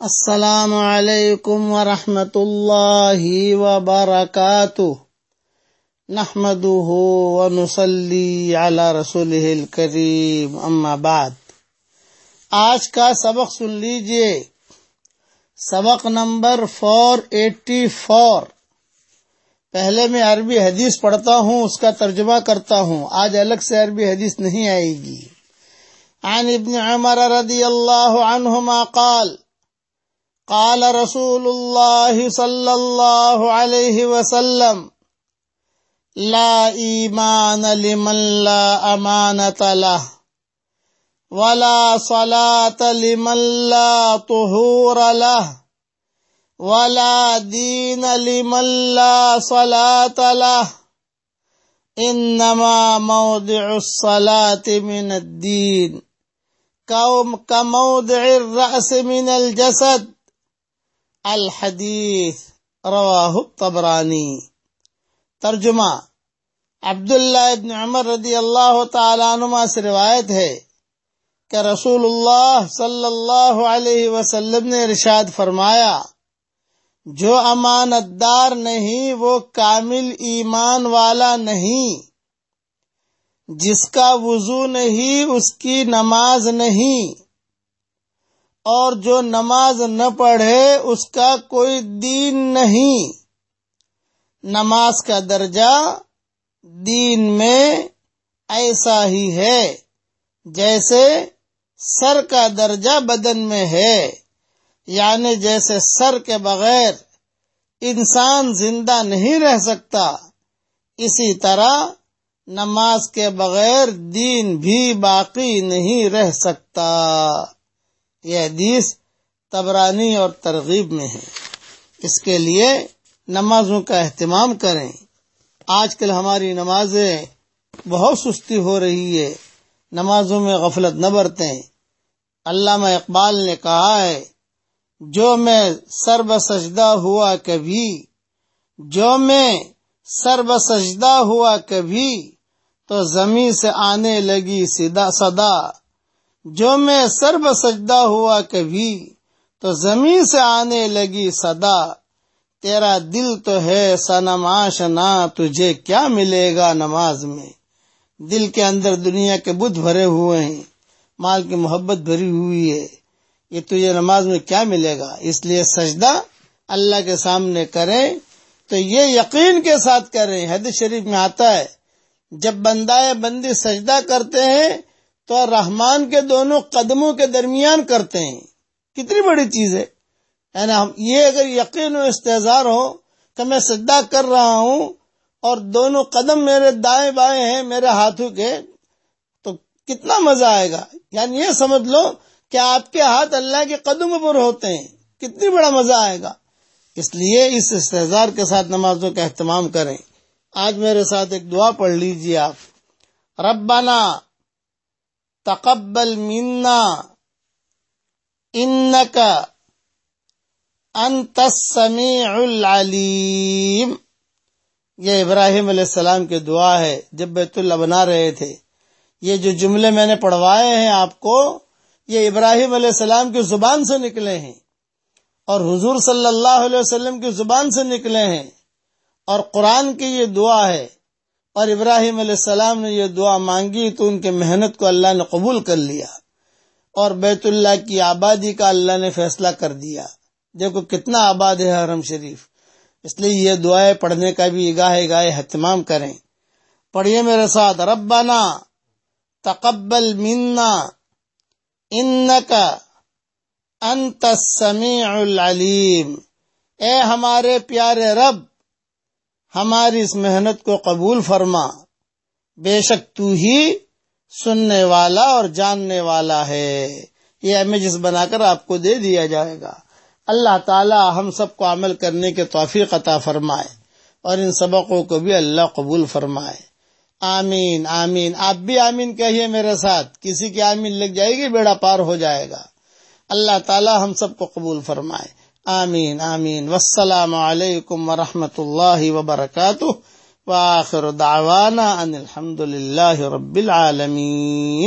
السلام علیکم ورحمۃ اللہ وبرکاتہ۔ نحمده ونصلي على رسوله الكريم اما بعد۔ آج کا سبق سن لیجیے۔ سبق نمبر فور ایٹی فور پہلے میں عربی حدیث پڑھتا ہوں، اس کا ترجمہ کرتا ہوں۔ آج الگ سے عربی حدیث نہیں آئے گی۔ عن ابن عمر رضی اللہ عنہما قال قال رسول الله صلى الله عليه وسلم، لا إيمان لمن لا أمانة له ولا صلاة لمن لا طهور له ولا دين لمن لا صلاة له إنما موضع الصلاة من الدين كموضع الرأس من الجسد الحدیث رواہ تبرانی ترجمہ، عبداللہ ابن عمر رضی اللہ تعالیٰ عنما سے روایت ہے کہ رسول اللہ صلی اللہ علیہ وسلم نے ارشاد فرمایا، جو امانت دار نہیں، وہ کامل ایمان والا نہیں۔ جس کا وضو نہیں، اس کی نماز نہیں۔ اور جو نماز نہ پڑھے اس کا کوئی دین نہیں۔ نماز کا درجہ دین میں ایسا ہی ہے جیسے سر کا درجہ بدن میں ہے۔ یعنی جیسے سر کے بغیر انسان زندہ نہیں رہ سکتا، اسی طرح نماز کے بغیر دین بھی باقی نہیں رہ سکتا۔ یہ حدیث تبرانی اور ترغیب میں ہے۔ اس کے لیے نمازوں کا اہتمام کریں۔ آج کل ہماری نمازیں بہت سستی ہو رہی ہے۔ نمازوں میں غفلت نہ برتیں۔ علامہ اقبال نے کہا ہے، جو میں سر سجدہ ہوا کبھی، جو میں سر سجدہ ہوا کبھی، تو زمین سے آنے لگی صدا۔ جو میں سرب سجدہ ہوا کبھی تو زمین سے آنے لگی صدا، تیرا دل تو ہے سنماش نا تجھے کیا ملے گا نماز میں؟ دل کے اندر دنیا کے بدھ بھرے ہوئے ہیں، مال کی محبت بھری ہوئی ہے، یہ تجھے نماز میں کیا ملے گا؟ اس لیے سجدہ اللہ کے سامنے کریں تو یہ یقین کے ساتھ کریں۔ حد شریف میں آتا ہے، جب بندہ بندی سجدہ کرتے ہیں تو رحمان کے دونوں قدموں کے درمیان کرتے ہیں۔ کتنی بڑی چیز ہے۔ یعنی یہ اگر یقین و استحظار ہو کہ میں سجدہ کر رہا ہوں اور دونوں قدم میرے دائیں بائیں ہیں، میرے ہاتھوں کے، تو کتنا مزہ آئے گا۔ یعنی یہ سمجھ لو کہ آپ کے ہاتھ اللہ کے قدم پر ہوتے ہیں۔ کتنی بڑا مزہ آئے گا۔ اس لیے اس استحظار کے ساتھ نمازوں کا اہتمام کریں۔ آج میرے ساتھ ایک دعا پڑھ لیجیے آپ۔ ربنا تقبل منا. انکا انت السمیع العلیم یہ ابراہیم علیہ السلام کی دعا ہے جب بیت اللہ بنا رہے تھے. یہ جو جملے میں نے پڑھوائے ہیں آپ کو، یہ ابراہیم علیہ السلام کی زبان سے نکلے ہیں اور حضور صلی اللہ علیہ وسلم کی زبان سے نکلے ہیں اور قرآن کی یہ دعا ہے اور ابراہیم علیہ السلام نے یہ دعا مانگی تو ان کے محنت کو اللہ نے قبول کر لیا اور بیت اللہ کی آبادی کا اللہ نے فیصلہ کر دیا۔ دیکھو کتنا آباد ہے حرم شریف۔ اس لیے یہ دعائیں پڑھنے کا بھی گاہے گاہے اہتمام کریں۔ پڑھیے میرے ساتھ، ربنا تقبل منا ان کا انت السمیع العلیم۔ اے ہمارے پیارے رب ہماری اس محنت کو قبول فرما۔ بے شک تو ہی سننے والا اور جاننے والا ہے۔ یہ امیجز بنا کر آپ کو دے دیا جائے گا۔ اللہ تعالی ہم سب کو عمل کرنے کے توفیق عطا فرمائے اور ان سبقوں کو بھی اللہ قبول فرمائے۔ آمین آمین۔ آپ بھی آمین کہیے میرے ساتھ۔ کسی کی آمین لگ جائے گی، بیڑا پار ہو جائے گا۔ اللہ تعالی ہم سب کو قبول فرمائے۔ آمین آمین. والسلام علیکم ورحمۃ اللہ وبرکاتہ. وآخر دعوانا ان الحمد للہ رب العالمین.